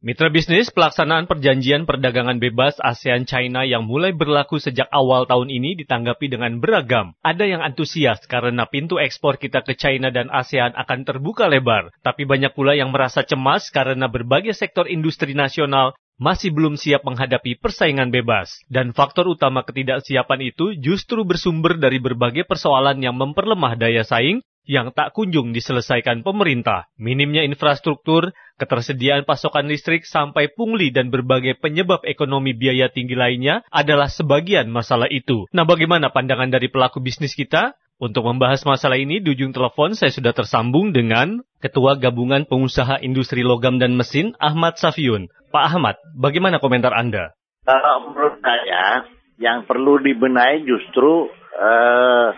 Mitra bisnis pelaksanaan perjanjian perdagangan bebas ASEAN China yang mulai berlaku sejak awal tahun ini ditanggapi dengan beragam. Ada yang antusias karena pintu ekspor kita ke China dan ASEAN akan terbuka lebar, tapi banyak pula yang merasa cemas karena berbagai sektor industri nasional masih belum siap menghadapi persaingan bebas. Dan faktor utama ketidaksiapan itu justru bersumber dari berbagai persoalan yang memperlemah daya saing yang tak kunjung diselesaikan pemerintah. Minimnya infrastruktur, ketersediaan pasokan listrik sampai pungli dan berbagai penyebab ekonomi biaya tinggi lainnya adalah sebagian masalah itu. Nah bagaimana pandangan dari pelaku bisnis kita? Untuk membahas masalah ini, di ujung telepon saya sudah tersambung dengan Ketua Gabungan Pengusaha Industri Logam dan Mesin, Ahmad Safiun. Pak Ahmad, bagaimana komentar Anda? Kalau menurut saya, yang perlu dibenahi justru uh,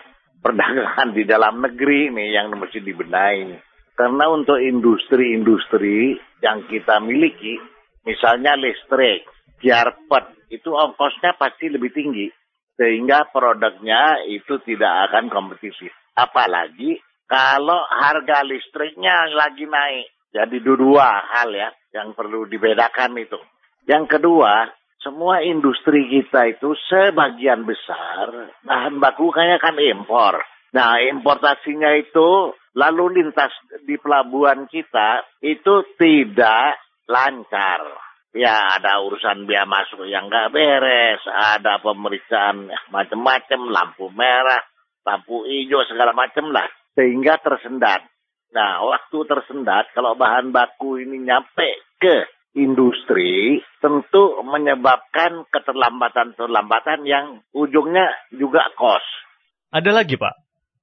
perdagangan di dalam negeri nih yang mesti dibenahi. Karena untuk industri-industri yang kita miliki, misalnya listrik, jarpet, itu ongkosnya pasti lebih tinggi. Sehingga produknya itu tidak akan kompetitif. Apalagi kalau harga listriknya lagi naik. Jadi dua hal ya yang perlu dibedakan itu. Yang kedua, semua industri kita itu sebagian besar bahan baku kayaknya kan impor. Nah, importasinya itu lalu lintas di pelabuhan kita itu tidak lancar. Ya, ada urusan biaya masuk yang nggak beres, ada pemeriksaan macam-macam, lampu merah, lampu hijau, segala macam lah. Sehingga tersendat. Nah, waktu tersendat, kalau bahan baku ini nyampe ke industri tentu menyebabkan keterlambatan-keterlambatan yang ujungnya juga kos. Ada lagi Pak?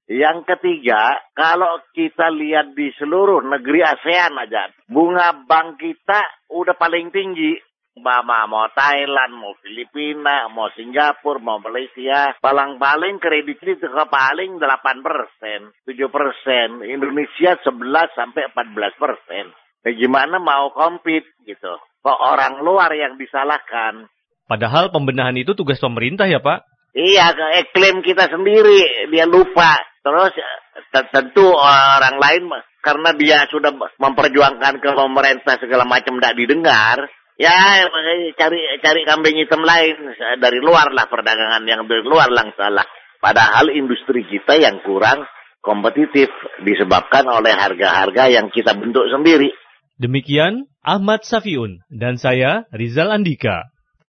Yang ketiga, kalau kita lihat di seluruh negeri ASEAN aja, bunga bank kita udah paling tinggi. Mama mau Thailand, mau Filipina, mau Singapura, mau Malaysia. Paling-paling kredit itu paling 8 persen, 7 persen. Indonesia 11 sampai 14 persen. Nah, gimana mau compete gitu? Kok orang luar yang disalahkan? Padahal pembenahan itu tugas pemerintah ya Pak? Iya, iklim kita sendiri dia lupa. Terus tentu orang lain karena dia sudah memperjuangkan ke pemerintah segala macam tidak didengar, ya cari cari kambing hitam lain dari luar lah perdagangan yang dari luar salah. Padahal industri kita yang kurang kompetitif disebabkan oleh harga-harga yang kita bentuk sendiri. Demikian Ahmad Safiun dan saya Rizal Andika.